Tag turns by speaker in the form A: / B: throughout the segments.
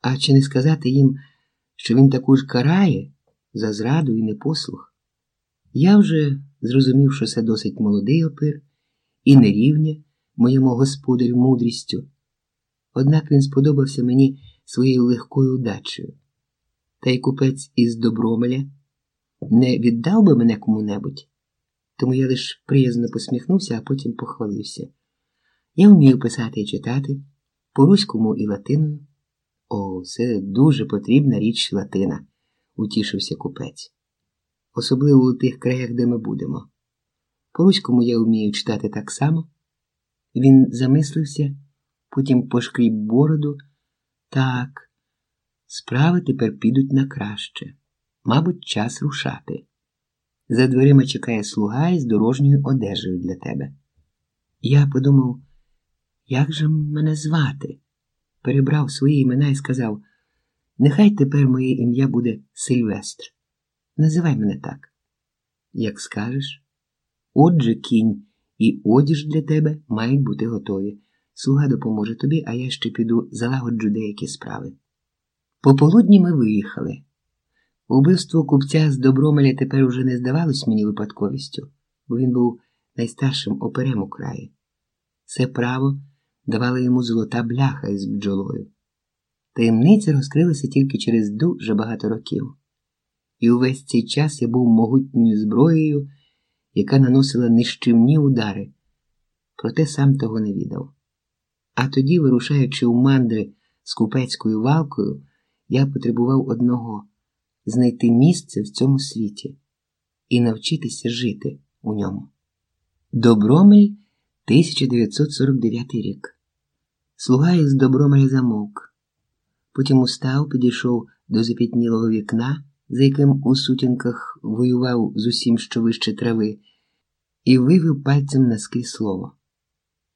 A: А чи не сказати їм, що він таку ж карає за зраду і непослух? Я вже зрозумів, що це досить молодий опир і не рівня моєму господарю мудрістю. Однак він сподобався мені своєю легкою удачею. Та й купець із Добромеля не віддав би мене кому-небудь, тому я лише приязно посміхнувся, а потім похвалився. Я вмію писати і читати по руському і латиною. О, це дуже потрібна річ латина, утішився купець. Особливо у тих краях, де ми будемо. По руському я вмію читати так само. Він замислився, потім пошкріб бороду. Так, справи тепер підуть на краще. Мабуть, час рушати. За дверима чекає слуга із дорожньою одежею для тебе. Я подумав, як же мене звати? Перебрав свої імена і сказав: Нехай тепер моє ім'я буде Сильвестр. Називай мене так. Як скажеш, отже, кінь і одіж для тебе мають бути готові. Слуга допоможе тобі, а я ще піду залагоджу деякі справи. Пополудні ми виїхали. Убивство купця з Добромеля тепер уже не здавалось мені випадковістю, бо він був найстаршим оперем у краї. Це право давала йому золота бляха із бджолою. Таємниця розкрилася тільки через дуже багато років, і увесь цей час я був могутньою зброєю, яка наносила нищівні удари, проте сам того не відав. А тоді, вирушаючи у мандри з купецькою валкою, я потребував одного знайти місце в цьому світі і навчитися жити у ньому. Добромель 1949 рік. Слуга із Добромеля замовк. Потім устав, підійшов до запітнілого вікна, за яким у сутінках воював з усім, що вище трави, і вивів пальцем скрізь слово,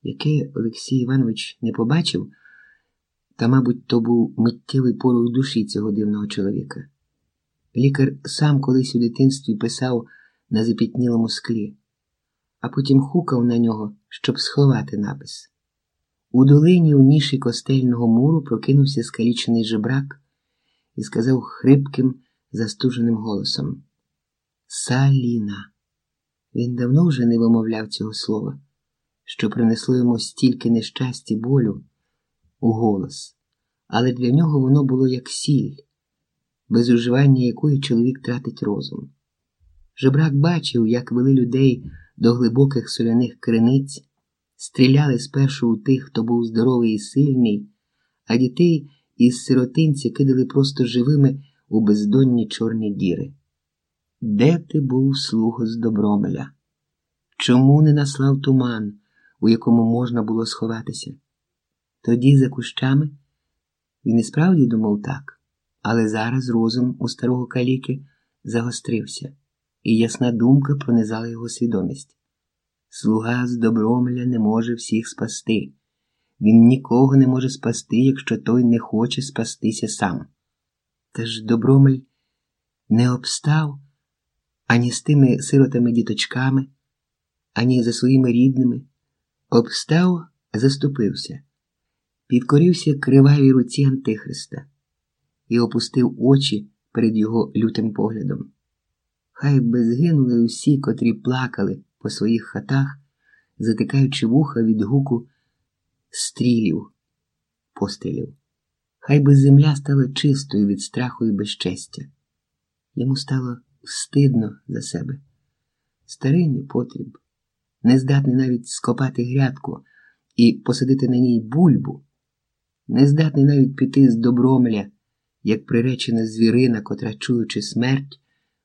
A: яке Олексій Іванович не побачив, та, мабуть, то був миттєвий порух душі цього дивного чоловіка. Лікар сам колись у дитинстві писав на запітнілому склі, а потім хукав на нього, щоб сховати напис. У долині у ніші костельного муру прокинувся скалічений жебрак і сказав хрипким, застуженим голосом Саліна. Він давно вже не вимовляв цього слова, що принесло йому стільки нещасті болю у голос, але для нього воно було як сіль без уживання якої чоловік тратить розум. Жебрак бачив, як вели людей до глибоких соляних криниць, стріляли спершу у тих, хто був здоровий і сильний, а дітей із сиротинці кидали просто живими у бездонні чорні діри. Де ти був слуго з Добромеля? Чому не наслав туман, у якому можна було сховатися? Тоді, за кущами, він і справді думав так. Але зараз розум у старого каліки загострився, і ясна думка пронизала його свідомість. Слуга з Добромеля не може всіх спасти. Він нікого не може спасти, якщо той не хоче спастися сам. Та ж Добромель не обстав ані з тими сиротами діточками, ані за своїми рідними. Обстав, заступився, підкорівся кривавій руці Антихриста і опустив очі перед його лютим поглядом. Хай би згинули усі, котрі плакали по своїх хатах, затикаючи вуха від гуку стрілів, пострілів. Хай би земля стала чистою від страху і безчестя. Йому стало стидно за себе. Старий непотріб, нездатний навіть скопати грядку і посадити на ній бульбу, нездатний навіть піти з добромля як приречена звірина, котра, чуючи смерть,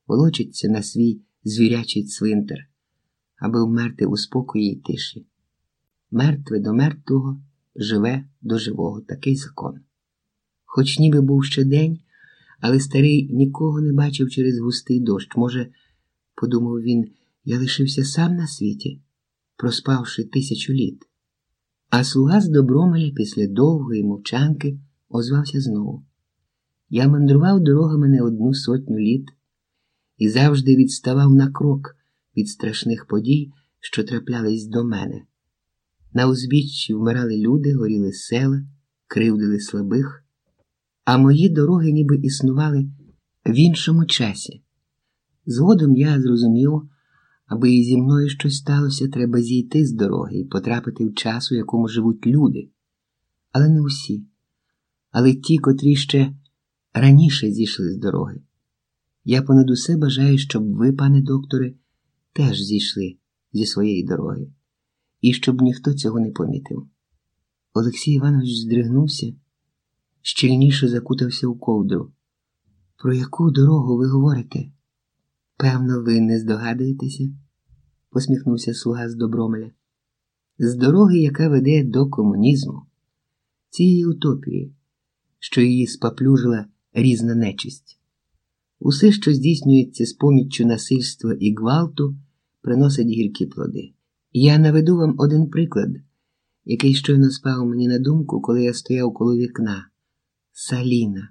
A: волочиться на свій звірячий цвинтар, аби вмерти у спокої й тиші. Мертве до мертвого, живе до живого такий закон. Хоч ніби був ще день, але старий нікого не бачив через густий дощ. Може, подумав він, я лишився сам на світі, проспавши тисячу літ. А слуга з добромеля після довгої мовчанки озвався знову. Я мандрував дорогами не одну сотню літ і завжди відставав на крок від страшних подій, що траплялись до мене. На узбіччі вмирали люди, горіли села, кривдили слабих. а мої дороги ніби існували в іншому часі. Згодом я зрозумів, аби і зі мною щось сталося, треба зійти з дороги і потрапити в час, у якому живуть люди. Але не усі, але ті, котрі ще раніше зійшли з дороги. Я понад усе бажаю, щоб ви, пане докторе, теж зійшли зі своєї дороги, і щоб ніхто цього не помітив. Олексій Іванович здригнувся, щільніше закутався у ковдру. Про яку дорогу ви говорите? Певно, ви не здогадуєтеся, посміхнувся слуга з Добромеля. З дороги, яка веде до комунізму, цієї утопії, що її спаплюжила різна нечисть. Усе, що здійснюється з поміччю насильства і гвалту, приносить гіркі плоди. Я наведу вам один приклад, який щойно спав мені на думку, коли я стояв коло вікна. Саліна.